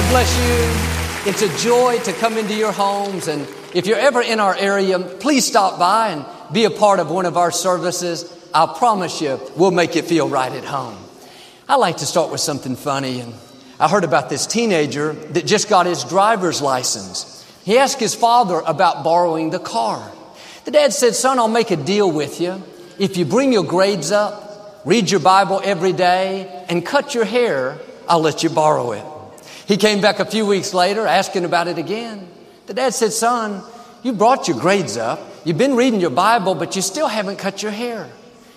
God bless you. It's a joy to come into your homes. And if you're ever in our area, please stop by and be a part of one of our services. I promise you, we'll make you feel right at home. I like to start with something funny. And I heard about this teenager that just got his driver's license. He asked his father about borrowing the car. The dad said, Son, I'll make a deal with you. If you bring your grades up, read your Bible every day, and cut your hair, I'll let you borrow it. He came back a few weeks later asking about it again. The dad said, Son, you brought your grades up. You've been reading your Bible, but you still haven't cut your hair.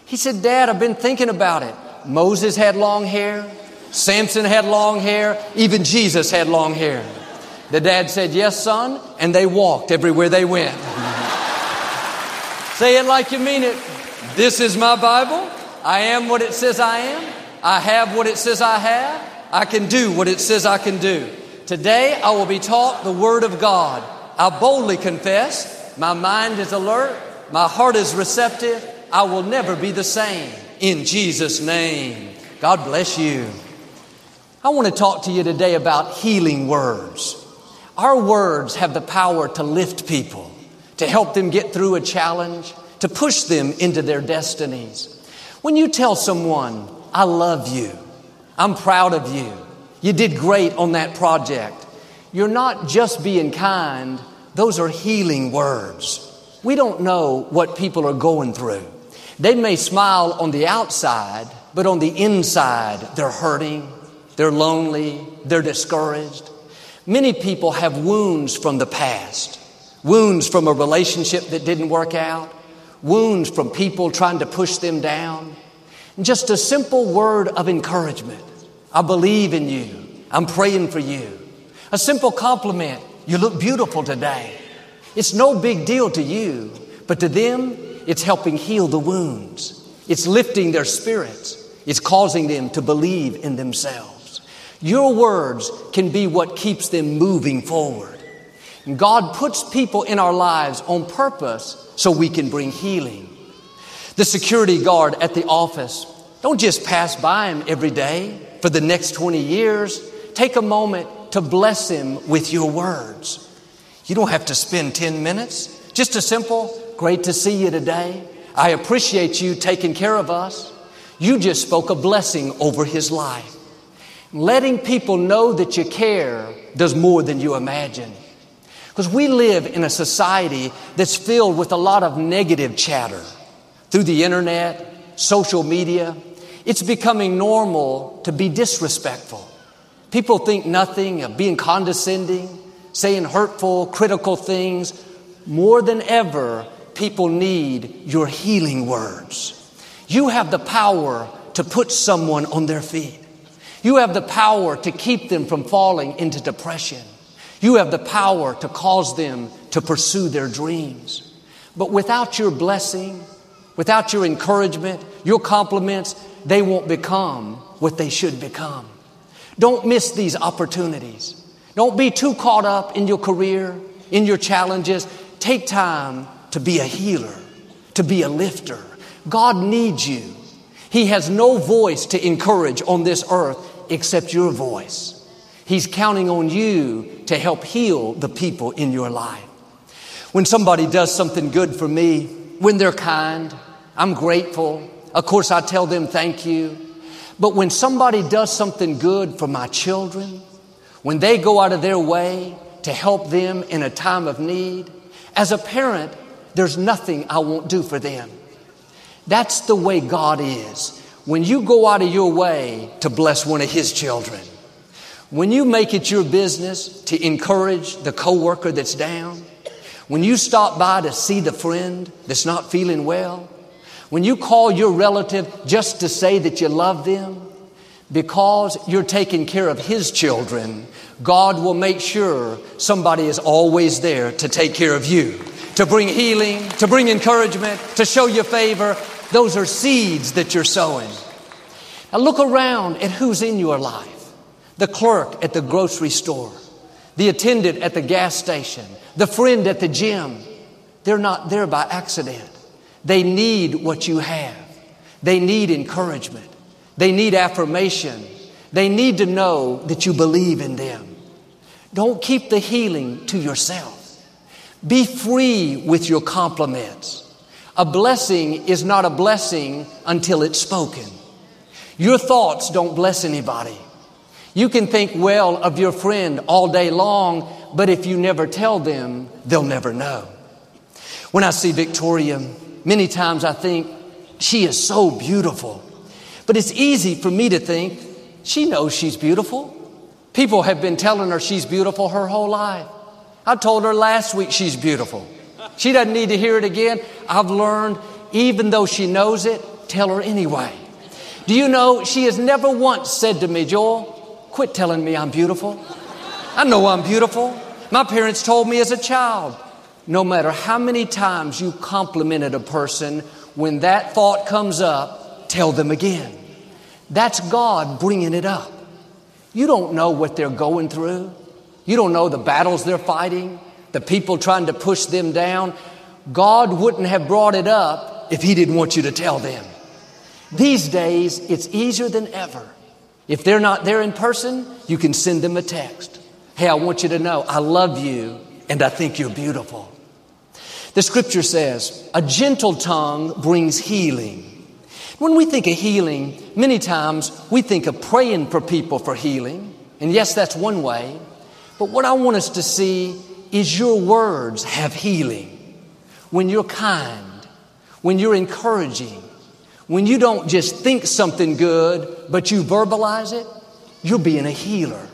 He said, Dad, I've been thinking about it. Moses had long hair. Samson had long hair. Even Jesus had long hair. The dad said, Yes, son. And they walked everywhere they went. Say it like you mean it. This is my Bible. I am what it says I am. I have what it says I have. I can do what it says I can do. Today I will be taught the Word of God. I boldly confess, my mind is alert, my heart is receptive, I will never be the same. In Jesus' name. God bless you. I want to talk to you today about healing words. Our words have the power to lift people, to help them get through a challenge, to push them into their destinies. When you tell someone, I love you, I'm proud of you. You did great on that project. You're not just being kind, those are healing words. We don't know what people are going through. They may smile on the outside, but on the inside, they're hurting, they're lonely, they're discouraged. Many people have wounds from the past wounds from a relationship that didn't work out, wounds from people trying to push them down, just a simple word of encouragement. I believe in you. I'm praying for you. A simple compliment. You look beautiful today. It's no big deal to you, but to them, it's helping heal the wounds. It's lifting their spirits. It's causing them to believe in themselves. Your words can be what keeps them moving forward. God puts people in our lives on purpose so we can bring healing. The security guard at the office, don't just pass by him every day for the next 20 years. Take a moment to bless him with your words. You don't have to spend 10 minutes. Just a simple, great to see you today. I appreciate you taking care of us. You just spoke a blessing over his life. Letting people know that you care does more than you imagine. Because we live in a society that's filled with a lot of negative chatter through the internet, social media, it's becoming normal to be disrespectful. People think nothing of being condescending, saying hurtful, critical things. More than ever, people need your healing words. You have the power to put someone on their feet. You have the power to keep them from falling into depression. You have the power to cause them to pursue their dreams. But without your blessing, Without your encouragement, your compliments, they won't become what they should become. Don't miss these opportunities. Don't be too caught up in your career, in your challenges. Take time to be a healer, to be a lifter. God needs you. He has no voice to encourage on this earth except your voice. He's counting on you to help heal the people in your life. When somebody does something good for me, when they're kind, I'm grateful. Of course, I tell them thank you. But when somebody does something good for my children, when they go out of their way to help them in a time of need, as a parent, there's nothing I won't do for them. That's the way God is. When you go out of your way to bless one of His children, when you make it your business to encourage the coworker that's down, when you stop by to see the friend that's not feeling well, when you call your relative just to say that you love them, because you're taking care of His children, God will make sure somebody is always there to take care of you, to bring healing, to bring encouragement, to show you favor. Those are seeds that you're sowing. Now look around at who's in your life the clerk at the grocery store, the attendant at the gas station, the friend at the gym, they're not there by accident. They need what you have. They need encouragement. They need affirmation. They need to know that you believe in them. Don't keep the healing to yourself. Be free with your compliments. A blessing is not a blessing until it's spoken. Your thoughts don't bless anybody. You can think well of your friend all day long, but if you never tell them, they'll never know. When I see Victoria, many times I think she is so beautiful. But it's easy for me to think she knows she's beautiful. People have been telling her she's beautiful her whole life. I told her last week she's beautiful. She doesn't need to hear it again. I've learned, even though she knows it, tell her anyway. Do you know, she has never once said to me, Joel, quit telling me I'm beautiful. I know I'm beautiful. My parents told me as a child, no matter how many times you complimented a person, when that thought comes up, tell them again. That's God bringing it up. You don't know what they're going through. You don't know the battles they're fighting the people trying to push them down, God wouldn't have brought it up if He didn't want you to tell them. These days, it's easier than ever. If they're not there in person, you can send them a text. Hey, I want you to know I love you and I think you're beautiful. The scripture says, a gentle tongue brings healing. When we think of healing, many times we think of praying for people for healing. And yes, that's one way. But what I want us to see is your words have healing. When you're kind, when you're encouraging, when you don't just think something good, but you verbalize it, you're being a healer.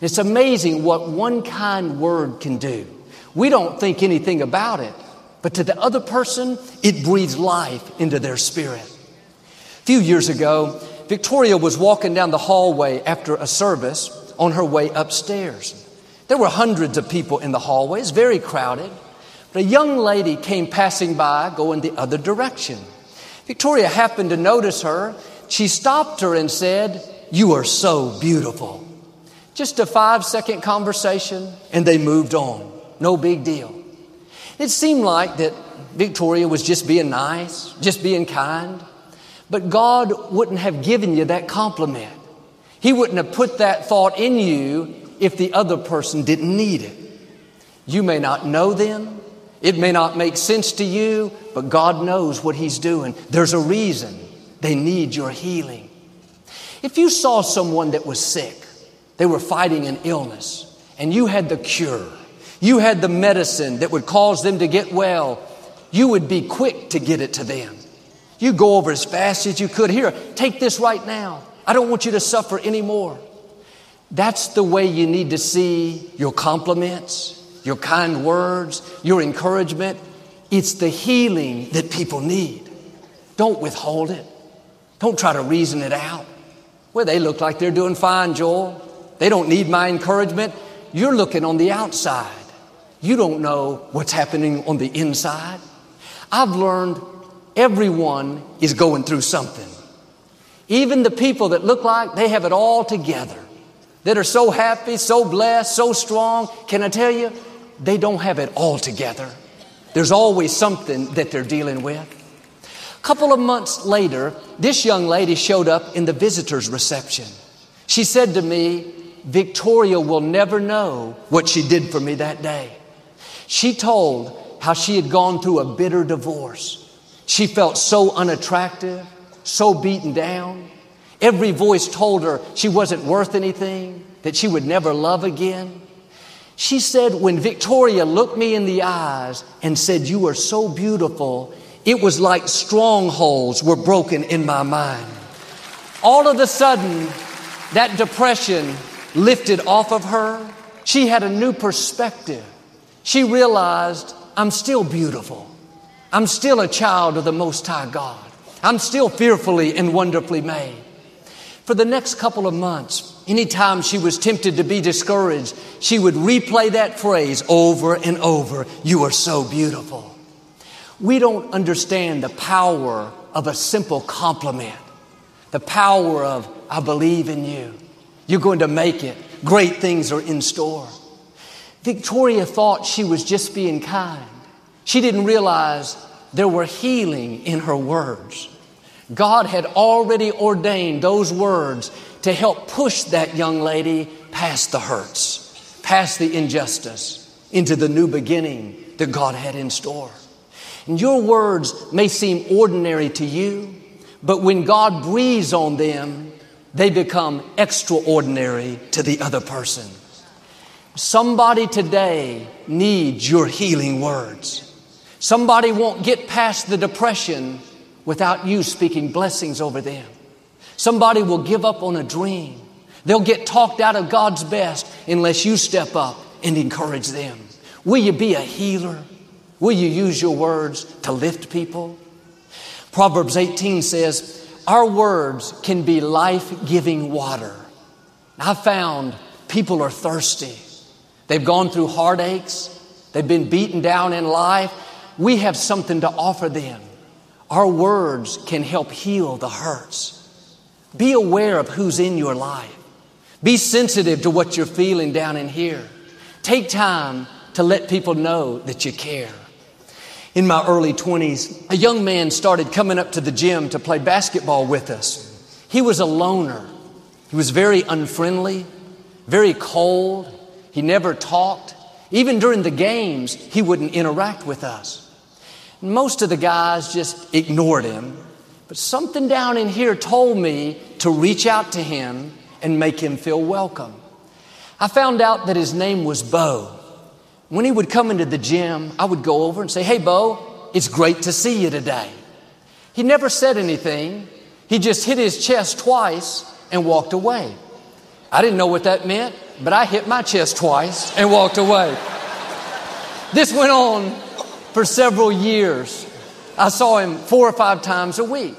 It's amazing what one kind word can do. We don't think anything about it, but to the other person, it breathes life into their spirit. A few years ago, Victoria was walking down the hallway after a service on her way upstairs. There were hundreds of people in the hallways, very crowded. But a young lady came passing by, going the other direction. Victoria happened to notice her. She stopped her and said, You are so beautiful. Just a five second conversation, and they moved on. No big deal. It seemed like that Victoria was just being nice, just being kind. But God wouldn't have given you that compliment. He wouldn't have put that thought in you if the other person didn't need it. You may not know them. It may not make sense to you, but God knows what He's doing. There's a reason they need your healing. If you saw someone that was sick, they were fighting an illness, and you had the cure, you had the medicine that would cause them to get well, you would be quick to get it to them. You go over as fast as you could. Here, take this right now. I don't want you to suffer anymore. That's the way you need to see your compliments, your kind words, your encouragement. It's the healing that people need. Don't withhold it. Don't try to reason it out. Well, they look like they're doing fine, Joel. They don't need my encouragement. You're looking on the outside. You don't know what's happening on the inside. I've learned everyone is going through something. Even the people that look like they have it all together that are so happy, so blessed, so strong, can I tell you, they don't have it all together. There's always something that they're dealing with. A couple of months later, this young lady showed up in the visitor's reception. She said to me, Victoria will never know what she did for me that day. She told how she had gone through a bitter divorce. She felt so unattractive, so beaten down. Every voice told her she wasn't worth anything, that she would never love again. She said, when Victoria looked me in the eyes and said, You are so beautiful, it was like strongholds were broken in my mind. All of a sudden, that depression lifted off of her. She had a new perspective. She realized, I'm still beautiful. I'm still a child of the Most High God. I'm still fearfully and wonderfully made. For the next couple of months, anytime she was tempted to be discouraged, she would replay that phrase over and over You are so beautiful. We don't understand the power of a simple compliment, the power of I believe in you. You're going to make it. Great things are in store. Victoria thought she was just being kind. She didn't realize there were healing in her words. God had already ordained those words to help push that young lady past the hurts. past the injustice into the new beginning that God had in store. And your words may seem ordinary to you, but when God breathes on them, they become extraordinary to the other person. Somebody today needs your healing words. Somebody won't get past the depression without you speaking blessings over them. Somebody will give up on a dream. They'll get talked out of God's best unless you step up and encourage them. Will you be a healer? Will you use your words to lift people? Proverbs 18 says, Our words can be life giving water. I've found people are thirsty. They've gone through heartaches, they've been beaten down in life. We have something to offer them. Our words can help heal the hurts. Be aware of who's in your life. Be sensitive to what you're feeling down in here. Take time to let people know that you care. In my early 20s, a young man started coming up to the gym to play basketball with us. He was a loner. He was very unfriendly, very cold. He never talked. Even during the games, he wouldn't interact with us. Most of the guys just ignored him. But something down in here told me to reach out to him and make him feel welcome. I found out that his name was Bo. When he would come into the gym, I would go over and say, Hey, Bo, it's great to see you today. He never said anything. He just hit his chest twice and walked away. I didn't know what that meant, but I hit my chest twice and walked away. This went on for several years. I saw him four or five times a week.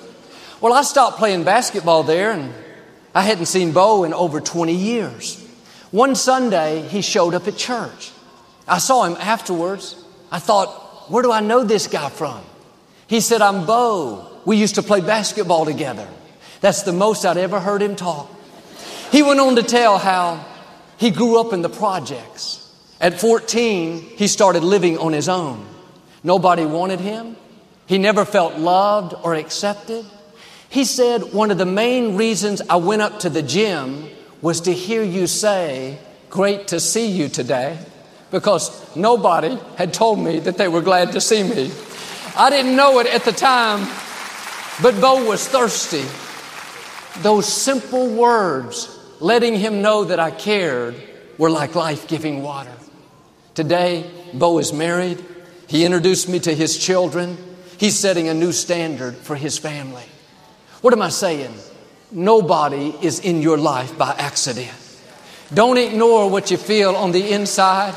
Well, I stopped playing basketball there and I hadn't seen Bo in over 20 years. One Sunday, he showed up at church. I saw him afterwards. I thought, where do I know this guy from? He said, I'm Bo. We used to play basketball together. That's the most I'd ever heard him talk. He went on to tell how he grew up in the projects. At 14, he started living on his own. Nobody wanted him. He never felt loved or accepted. He said, One of the main reasons I went up to the gym was to hear you say, Great to see you today because nobody had told me that they were glad to see me. I didn't know it at the time, but Bo was thirsty. Those simple words, letting him know that I cared, were like life giving water. Today, Bo is married. He introduced me to his children. He's setting a new standard for his family. What am I saying? Nobody is in your life by accident. Don't ignore what you feel on the inside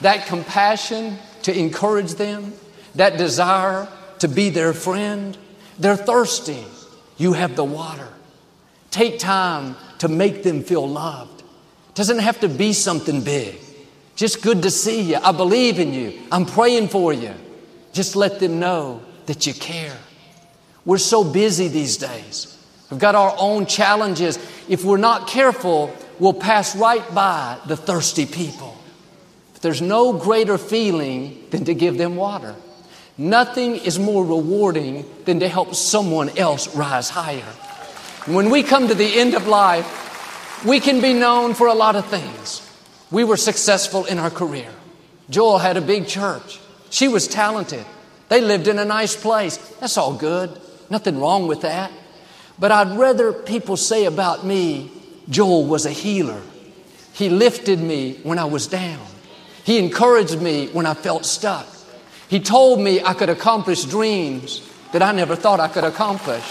that compassion to encourage them, that desire to be their friend. They're thirsty. You have the water. Take time to make them feel loved. Doesn't have to be something big. Just good to see you. I believe in you. I'm praying for you. Just let them know that you care. We're so busy these days. We've got our own challenges. If we're not careful, we'll pass right by the thirsty people. There's no greater feeling than to give them water. Nothing is more rewarding than to help someone else rise higher. When we come to the end of life, we can be known for a lot of things. We were successful in our career. Joel had a big church. She was talented. They lived in a nice place. That's all good. Nothing wrong with that. But I'd rather people say about me, Joel was a healer. He lifted me when I was down. He encouraged me when I felt stuck. He told me I could accomplish dreams that I never thought I could accomplish.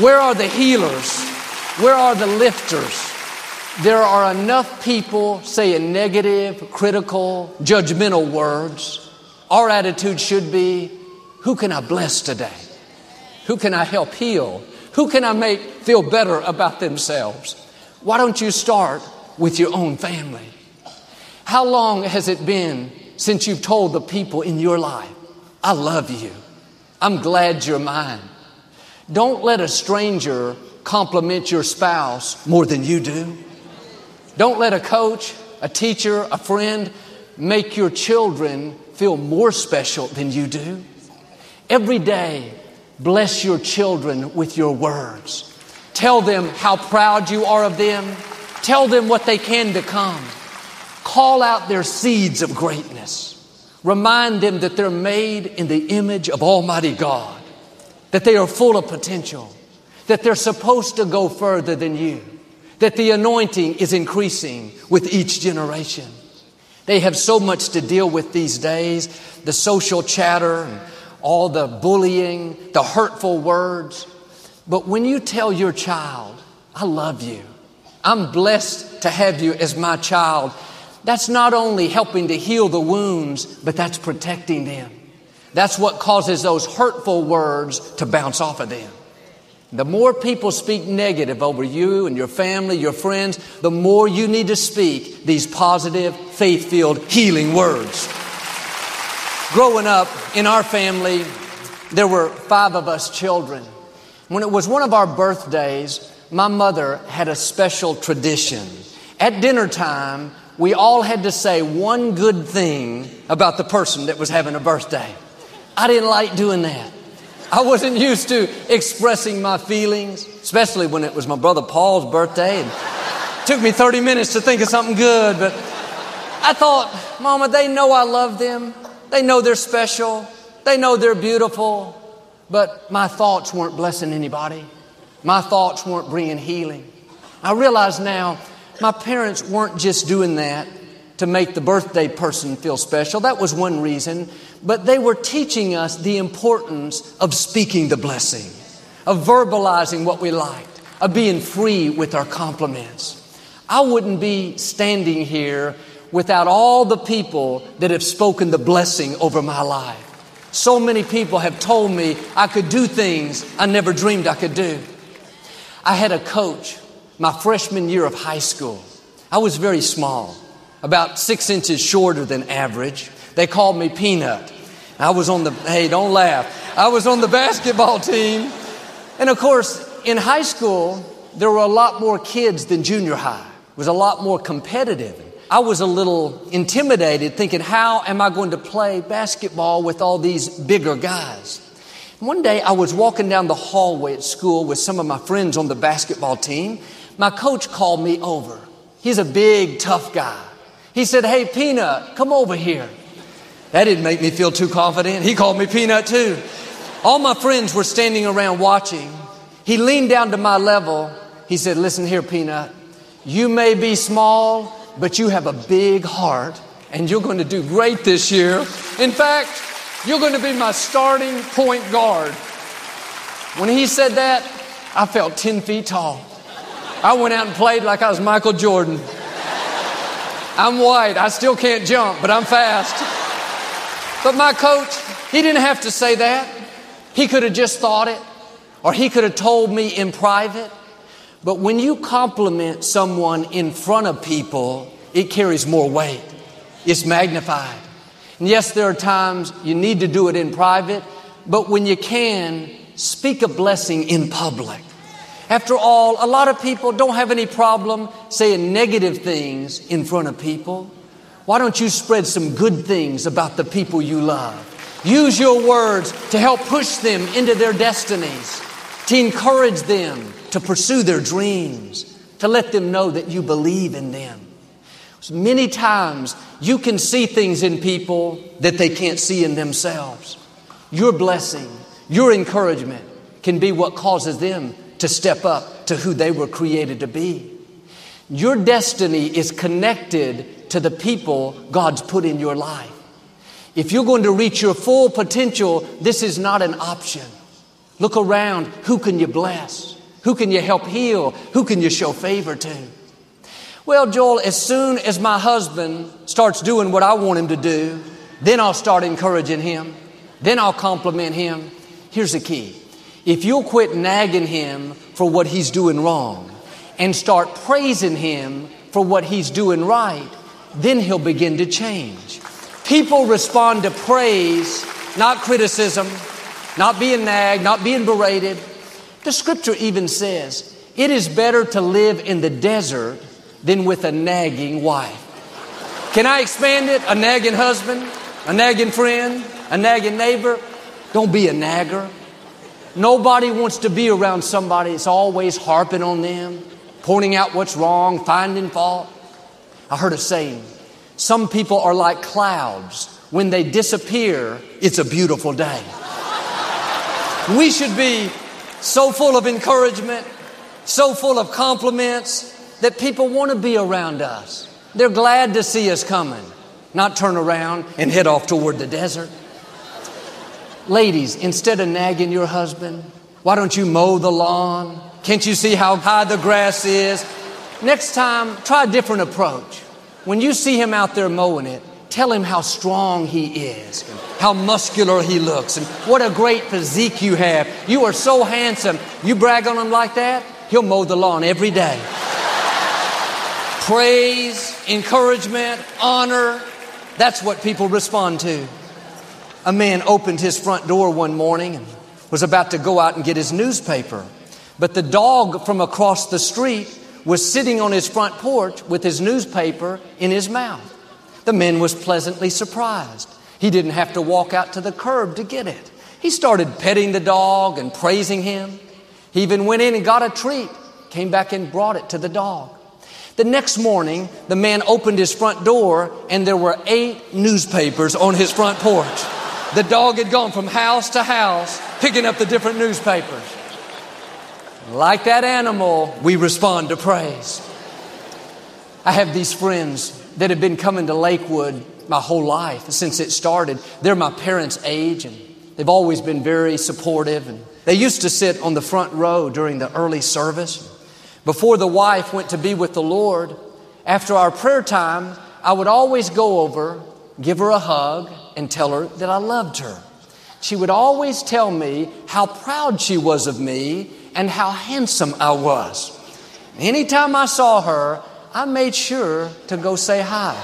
Where are the healers? Where are the lifters? There are enough people saying negative, critical, judgmental words. Our attitude should be who can I bless today? Who can I help heal? Who can I make feel better about themselves? Why don't you start with your own family? How long has it been since you've told the people in your life, I love you. I'm glad you're mine. Don't let a stranger compliment your spouse more than you do. Don't let a coach, a teacher, a friend make your children feel more special than you do. Every day, bless your children with your words. Tell them how proud you are of them. Tell them what they can become. Call out their seeds of greatness. Remind them that they're made in the image of Almighty God, that they are full of potential, that they're supposed to go further than you, that the anointing is increasing with each generation. They have so much to deal with these days the social chatter, all the bullying, the hurtful words. But when you tell your child, I love you, I'm blessed to have you as my child, that's not only helping to heal the wounds, but that's protecting them. That's what causes those hurtful words to bounce off of them. The more people speak negative over you and your family, your friends, the more you need to speak these positive, faith filled, healing words. Growing up in our family, there were five of us children. When it was one of our birthdays, my mother had a special tradition. At dinner time, we all had to say one good thing about the person that was having a birthday. I didn't like doing that. I wasn't used to expressing my feelings, especially when it was my brother Paul's birthday. And it took me 30 minutes to think of something good, but I thought, Mama, they know I love them. They know they're special. They know they're beautiful. But my thoughts weren't blessing anybody. My thoughts weren't bringing healing. I realize now my parents weren't just doing that to make the birthday person feel special. That was one reason. But they were teaching us the importance of speaking the blessing, of verbalizing what we liked, of being free with our compliments. I wouldn't be standing here without all the people that have spoken the blessing over my life. So many people have told me I could do things I never dreamed I could do. I had a coach my freshman year of high school. I was very small about six inches shorter than average. They called me Peanut. I was on the, hey, don't laugh. I was on the basketball team. And of course, in high school, there were a lot more kids than junior high. It was a lot more competitive. I was a little intimidated thinking, how am I going to play basketball with all these bigger guys? One day I was walking down the hallway at school with some of my friends on the basketball team. My coach called me over. He's a big, tough guy. He said, Hey, Peanut, come over here. That didn't make me feel too confident. He called me Peanut too. All my friends were standing around watching. He leaned down to my level. He said, Listen here, Peanut. You may be small, but you have a big heart and you're going to do great this year. In fact, you're going to be my starting point guard. When he said that, I felt 10 feet tall. I went out and played like I was Michael Jordan. I'm white. I still can't jump, but I'm fast. But my coach, he didn't have to say that. He could have just thought it, or he could have told me in private. But when you compliment someone in front of people, it carries more weight. It's magnified. And yes, there are times you need to do it in private, but when you can, speak a blessing in public. After all, a lot of people don't have any problem saying negative things in front of people. Why don't you spread some good things about the people you love? Use your words to help push them into their destinies, to encourage them to pursue their dreams, to let them know that you believe in them. Many times you can see things in people that they can't see in themselves. Your blessing, your encouragement can be what causes them to step up to who they were created to be. Your destiny is connected to the people God's put in your life. If you're going to reach your full potential, this is not an option. Look around. Who can you bless? Who can you help heal? Who can you show favor to? Well, Joel, as soon as my husband starts doing what I want him to do, then I'll start encouraging him. Then I'll compliment him. Here's the key if you'll quit nagging him for what he's doing wrong and start praising him for what he's doing right, then he'll begin to change. People respond to praise, not criticism, not being nagged, not being berated. The scripture even says it is better to live in the desert than with a nagging wife. Can I expand it? A nagging husband, a nagging friend, a nagging neighbor. Don't be a nagger. Nobody wants to be around somebody that's always harping on them, pointing out what's wrong, finding fault. I heard a saying Some people are like clouds. When they disappear, it's a beautiful day. we should be so full of encouragement, so full of compliments that people want to be around us. They're glad to see us coming, not turn around and head off toward the desert. Ladies, instead of nagging your husband, why don't you mow the lawn? Can't you see how high the grass is? Next time, try a different approach. When you see him out there mowing it, tell him how strong he is, how muscular he looks, and what a great physique you have. You are so handsome. You brag on him like that, he'll mow the lawn every day. Praise, encouragement, honor, that's what people respond to. A man opened his front door one morning and was about to go out and get his newspaper. But the dog from across the street was sitting on his front porch with his newspaper in his mouth. The man was pleasantly surprised. He didn't have to walk out to the curb to get it. He started petting the dog and praising him. He even went in and got a treat, came back and brought it to the dog. The next morning, the man opened his front door and there were eight newspapers on his front porch. The dog had gone from house to house picking up the different newspapers. Like that animal, we respond to praise. I have these friends that have been coming to Lakewood my whole life since it started. They're my parents' age and they've always been very supportive. And they used to sit on the front row during the early service. Before the wife went to be with the Lord, after our prayer time, I would always go over, give her a hug, and tell her that I loved her. She would always tell me how proud she was of me and how handsome I was. Anytime I saw her, I made sure to go say hi.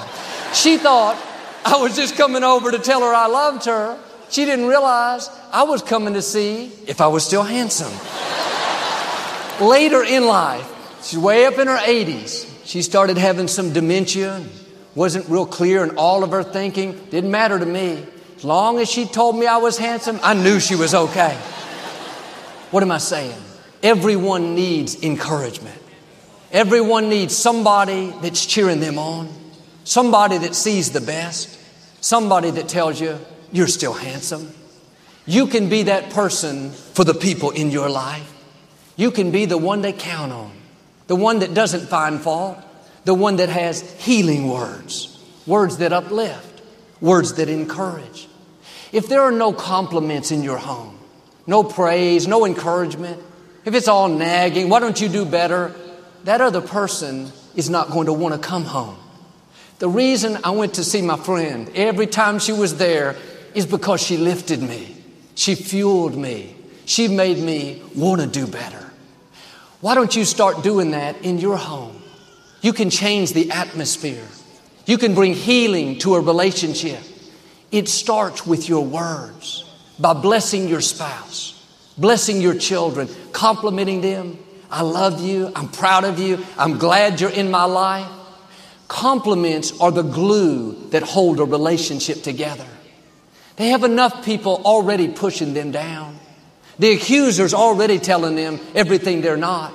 She thought I was just coming over to tell her I loved her. She didn't realize I was coming to see if I was still handsome. Later in life, she's way up in her 80s. She started having some dementia wasn't real clear in all of her thinking. Didn't matter to me. As long as she told me I was handsome, I knew she was okay. What am I saying? Everyone needs encouragement. Everyone needs somebody that's cheering them on, somebody that sees the best, somebody that tells you you're still handsome. You can be that person for the people in your life. You can be the one they count on, the one that doesn't find fault, the one that has healing words, words that uplift, words that encourage. If there are no compliments in your home, no praise, no encouragement, if it's all nagging, why don't you do better? That other person is not going to want to come home. The reason I went to see my friend every time she was there is because she lifted me. She fueled me. She made me want to do better. Why don't you start doing that in your home? You can change the atmosphere. You can bring healing to a relationship. It starts with your words by blessing your spouse, blessing your children, complimenting them. I love you. I'm proud of you. I'm glad you're in my life. Compliments are the glue that hold a relationship together. They have enough people already pushing them down. The accuser's already telling them everything they're not.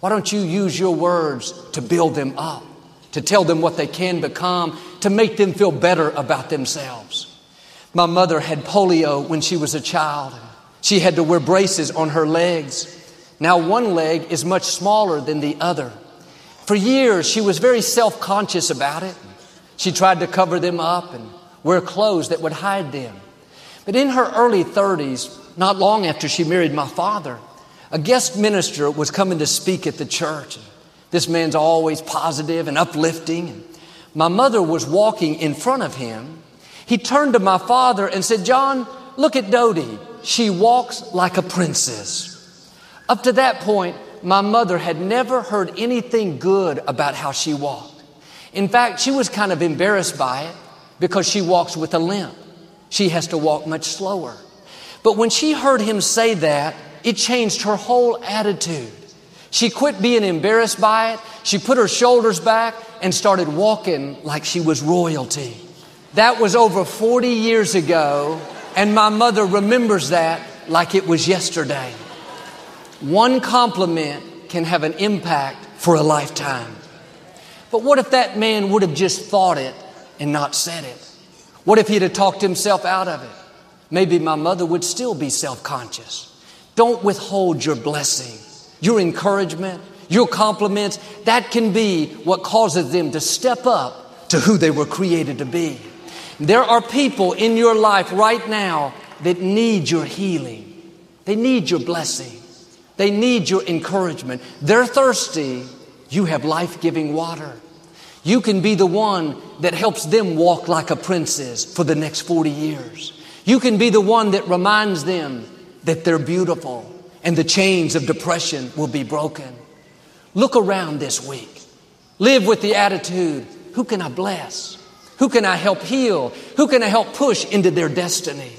Why don't you use your words to build them up, to tell them what they can become, to make them feel better about themselves? My mother had polio when she was a child. She had to wear braces on her legs. Now, one leg is much smaller than the other. For years, she was very self conscious about it. She tried to cover them up and wear clothes that would hide them. But in her early 30s, not long after she married my father, a guest minister was coming to speak at the church. This man's always positive and uplifting. My mother was walking in front of him. He turned to my father and said, John, look at Dodie. She walks like a princess. Up to that point, my mother had never heard anything good about how she walked. In fact, she was kind of embarrassed by it because she walks with a limp. She has to walk much slower. But when she heard him say that, it changed her whole attitude. She quit being embarrassed by it. She put her shoulders back and started walking like she was royalty. That was over 40 years ago, and my mother remembers that like it was yesterday. One compliment can have an impact for a lifetime. But what if that man would have just thought it and not said it? What if he'd have talked himself out of it? Maybe my mother would still be self conscious. Don't withhold your blessing, your encouragement, your compliments. That can be what causes them to step up to who they were created to be. There are people in your life right now that need your healing. They need your blessing. They need your encouragement. They're thirsty. You have life giving water. You can be the one that helps them walk like a princess for the next 40 years. You can be the one that reminds them that they're beautiful and the chains of depression will be broken. Look around this week. Live with the attitude who can I bless? Who can I help heal? Who can I help push into their destiny?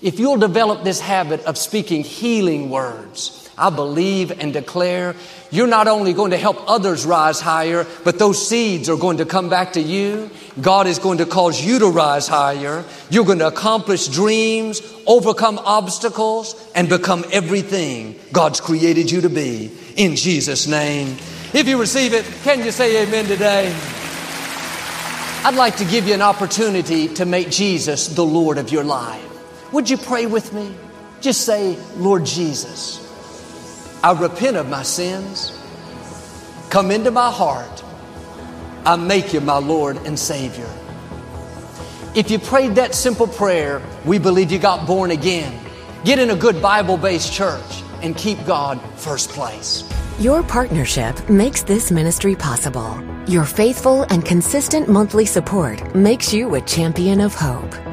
If you'll develop this habit of speaking healing words, I believe and declare you're not only going to help others rise higher, but those seeds are going to come back to you. God is going to cause you to rise higher. You're going to accomplish dreams, overcome obstacles, and become everything God's created you to be. In Jesus' name. If you receive it, can you say amen today? I'd like to give you an opportunity to make Jesus the Lord of your life. Would you pray with me? Just say, Lord Jesus. I repent of my sins. Come into my heart. I make you my Lord and Savior. If you prayed that simple prayer, we believe you got born again. Get in a good Bible based church and keep God first place. Your partnership makes this ministry possible. Your faithful and consistent monthly support makes you a champion of hope.